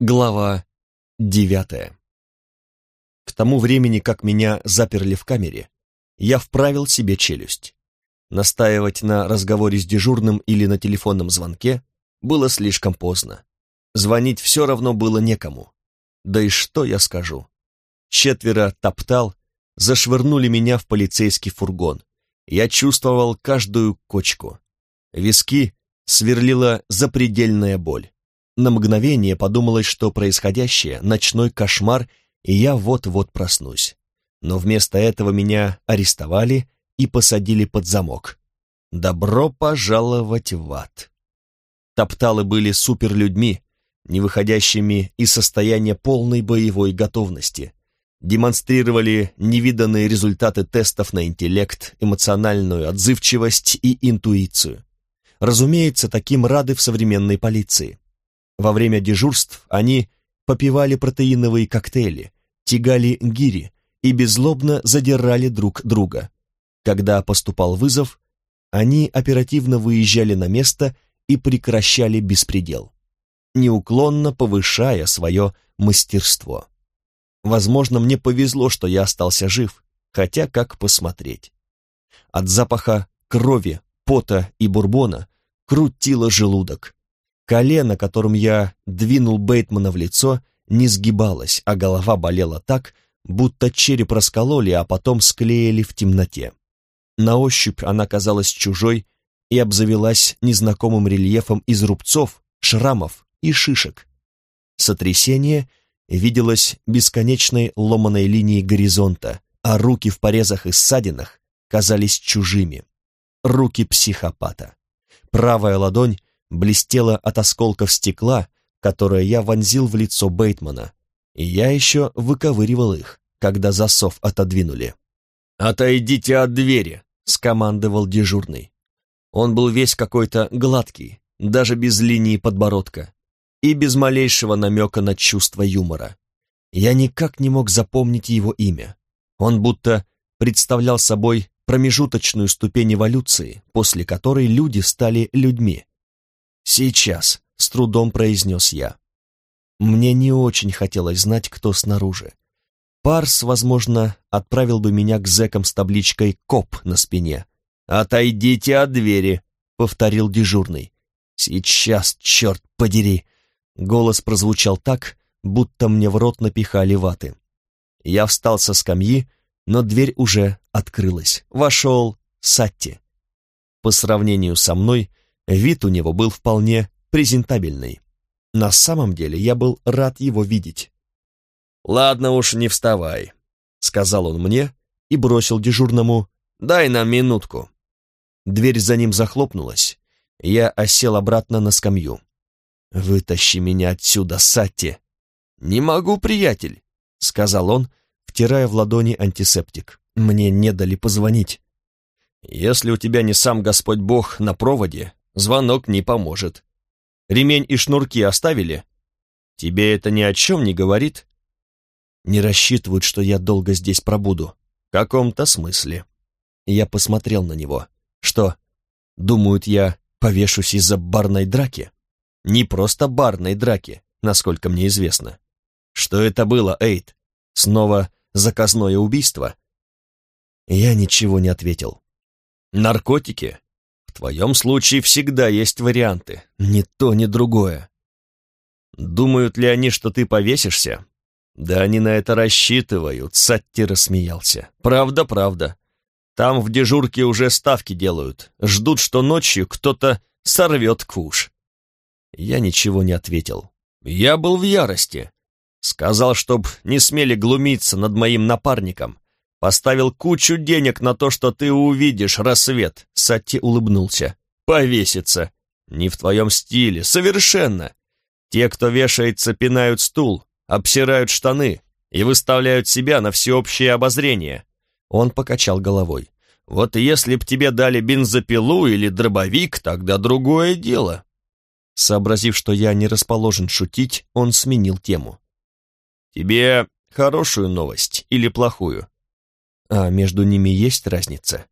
Глава девятая. К тому времени, как меня заперли в камере, я вправил себе челюсть. Настаивать на разговоре с дежурным или на телефонном звонке было слишком поздно. Звонить все равно было некому. Да и что я скажу? Четверо топтал, зашвырнули меня в полицейский фургон. Я чувствовал каждую кочку. Виски сверлила запредельная боль. На мгновение подумалось, что происходящее — ночной кошмар, и я вот-вот проснусь. Но вместо этого меня арестовали и посадили под замок. Добро пожаловать в ад. Топталы были суперлюдьми, не выходящими из состояния полной боевой готовности. Демонстрировали невиданные результаты тестов на интеллект, эмоциональную отзывчивость и интуицию. Разумеется, таким рады в современной полиции. Во время дежурств они попивали протеиновые коктейли, тягали гири и беззлобно задирали друг друга. Когда поступал вызов, они оперативно выезжали на место и прекращали беспредел, неуклонно повышая свое мастерство. Возможно, мне повезло, что я остался жив, хотя как посмотреть. От запаха крови, пота и бурбона крутило желудок, Колено, которым я двинул Бейтмана в лицо, не сгибалось, а голова болела так, будто череп раскололи, а потом склеили в темноте. На ощупь она казалась чужой и обзавелась незнакомым рельефом из рубцов, шрамов и шишек. Сотрясение виделось бесконечной ломаной линией горизонта, а руки в порезах и ссадинах казались чужими. Руки психопата. Правая ладонь блестела от осколков стекла, которое я вонзил в лицо Бейтмана, и я еще выковыривал их, когда засов отодвинули. «Отойдите от двери!» — скомандовал дежурный. Он был весь какой-то гладкий, даже без линии подбородка, и без малейшего намека на чувство юмора. Я никак не мог запомнить его имя. Он будто представлял собой промежуточную ступень эволюции, после которой люди стали людьми, «Сейчас», — с трудом произнес я. Мне не очень хотелось знать, кто снаружи. Парс, возможно, отправил бы меня к зэкам с табличкой «КОП» на спине. «Отойдите от двери», — повторил дежурный. «Сейчас, черт подери!» Голос прозвучал так, будто мне в рот напихали ваты. Я встал со скамьи, но дверь уже открылась. Вошел Сатти. По сравнению со мной, Вид у него был вполне презентабельный. На самом деле я был рад его видеть. «Ладно уж, не вставай», — сказал он мне и бросил дежурному «дай нам минутку». Дверь за ним захлопнулась, я осел обратно на скамью. «Вытащи меня отсюда, Сатти!» «Не могу, приятель», — сказал он, втирая в ладони антисептик. «Мне не дали позвонить». «Если у тебя не сам Господь Бог на проводе, звонок не поможет. Ремень и шнурки оставили? Тебе это ни о чем не говорит? Не рассчитывают, что я долго здесь пробуду. В каком-то смысле. Я посмотрел на него. Что, думают, я повешусь из-за барной драки? Не просто барной драки, насколько мне известно. Что это было, Эйд? Снова заказное убийство? Я ничего не ответил. Наркотики? В твоем случае всегда есть варианты, ни то, ни другое. Думают ли они, что ты повесишься? Да они на это рассчитывают, Сатти рассмеялся. Правда, правда. Там в дежурке уже ставки делают, ждут, что ночью кто-то сорвет куш. Я ничего не ответил. Я был в ярости. Сказал, чтоб не смели глумиться над моим напарником. Поставил кучу денег на то, что ты увидишь рассвет. Сатти улыбнулся. Повеситься. Не в твоем стиле, совершенно. Те, кто вешается, пинают стул, обсирают штаны и выставляют себя на всеобщее обозрение. Он покачал головой. Вот если б тебе дали бензопилу или дробовик, тогда другое дело. Сообразив, что я не расположен шутить, он сменил тему. Тебе хорошую новость или плохую? А между ними есть разница?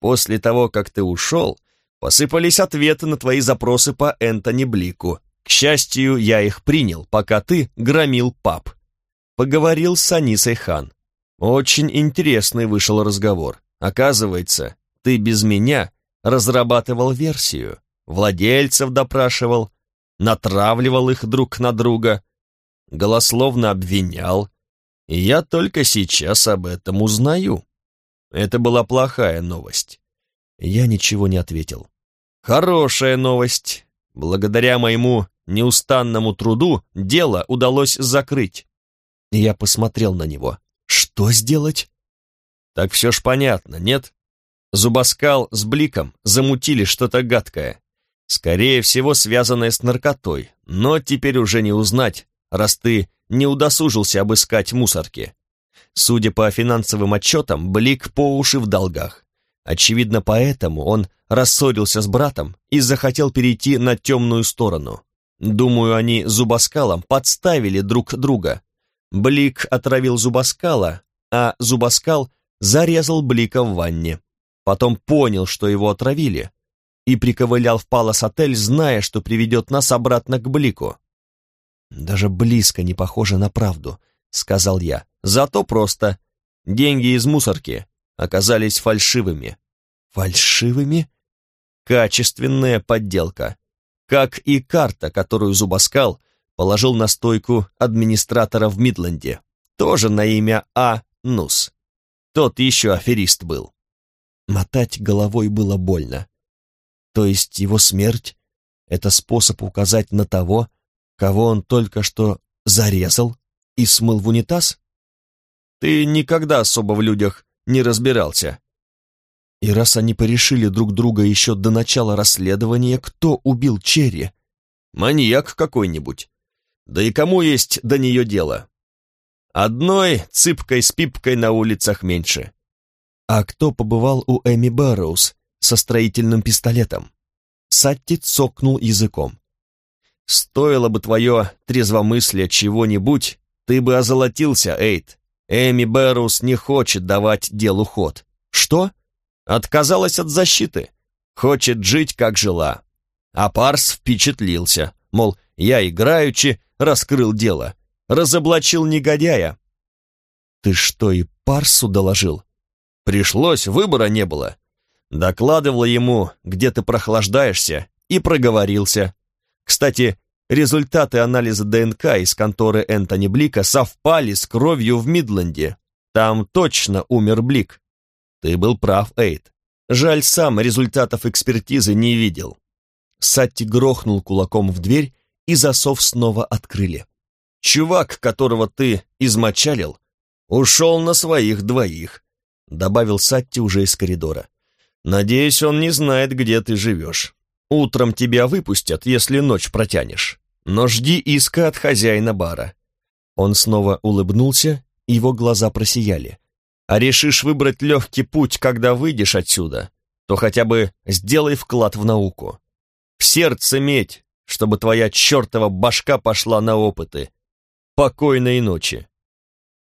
После того, как ты ушел, посыпались ответы на твои запросы по Энтони Блику. К счастью, я их принял, пока ты громил пап. Поговорил с Анисой Хан. Очень интересный вышел разговор. Оказывается, ты без меня разрабатывал версию, владельцев допрашивал, натравливал их друг на друга, голословно обвинял, я только сейчас об этом узнаю. Это была плохая новость. Я ничего не ответил. Хорошая новость. Благодаря моему неустанному труду дело удалось закрыть. Я посмотрел на него. Что сделать? Так все ж понятно, нет? Зубоскал с Бликом замутили что-то гадкое. Скорее всего, связанное с наркотой, но теперь уже не узнать, раз ты не удосужился обыскать мусорки. Судя по финансовым отчетам, Блик по уши в долгах. Очевидно, поэтому он рассорился с братом и захотел перейти на темную сторону. Думаю, они зубоскалом подставили друг друга. Блик отравил зубоскала, а зубоскал зарезал Блика в ванне. Потом понял, что его отравили, и приковылял в Палас-отель, зная, что приведет нас обратно к Блику. «Даже близко не похоже на правду», — сказал я. «Зато просто. Деньги из мусорки оказались фальшивыми». «Фальшивыми?» «Качественная подделка. Как и карта, которую Зубаскал положил на стойку администратора в Мидленде. Тоже на имя А. Нус. Тот еще аферист был». Мотать головой было больно. То есть его смерть — это способ указать на того, кого он только что зарезал и смыл в унитаз? Ты никогда особо в людях не разбирался. И раз они порешили друг друга еще до начала расследования, кто убил Черри? Маньяк какой-нибудь. Да и кому есть до нее дело? Одной цыпкой с пипкой на улицах меньше. А кто побывал у Эми Бэрроуз со строительным пистолетом? Сатти цокнул языком. Стоило бы твое трезвомыслие чего-нибудь, ты бы озолотился, Эйд. Эми Бэрроуз не хочет давать делу ход. Что? Отказалась от защиты. Хочет жить, как жила. А Парс впечатлился, мол, я играючи раскрыл дело, разоблачил негодяя. Ты что, и Парсу доложил? Пришлось, выбора не было. Докладывал ему, где ты прохлаждаешься, и проговорился. Кстати, результаты анализа ДНК из конторы Энтони Блика совпали с кровью в Мидленде. Там точно умер Блик. Ты был прав, Эйд. Жаль, сам результатов экспертизы не видел. Сатти грохнул кулаком в дверь, и засов снова открыли. Чувак, которого ты измочалил, ушел на своих двоих, добавил Сатти уже из коридора. Надеюсь, он не знает, где ты живешь. Утром тебя выпустят, если ночь протянешь. Но жди иска от хозяина бара». Он снова улыбнулся, его глаза просияли. «А решишь выбрать легкий путь, когда выйдешь отсюда, то хотя бы сделай вклад в науку. В сердце медь, чтобы твоя чертова башка пошла на опыты. Покойной ночи».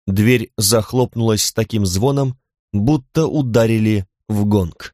Дверь захлопнулась с таким звоном, будто ударили в гонг.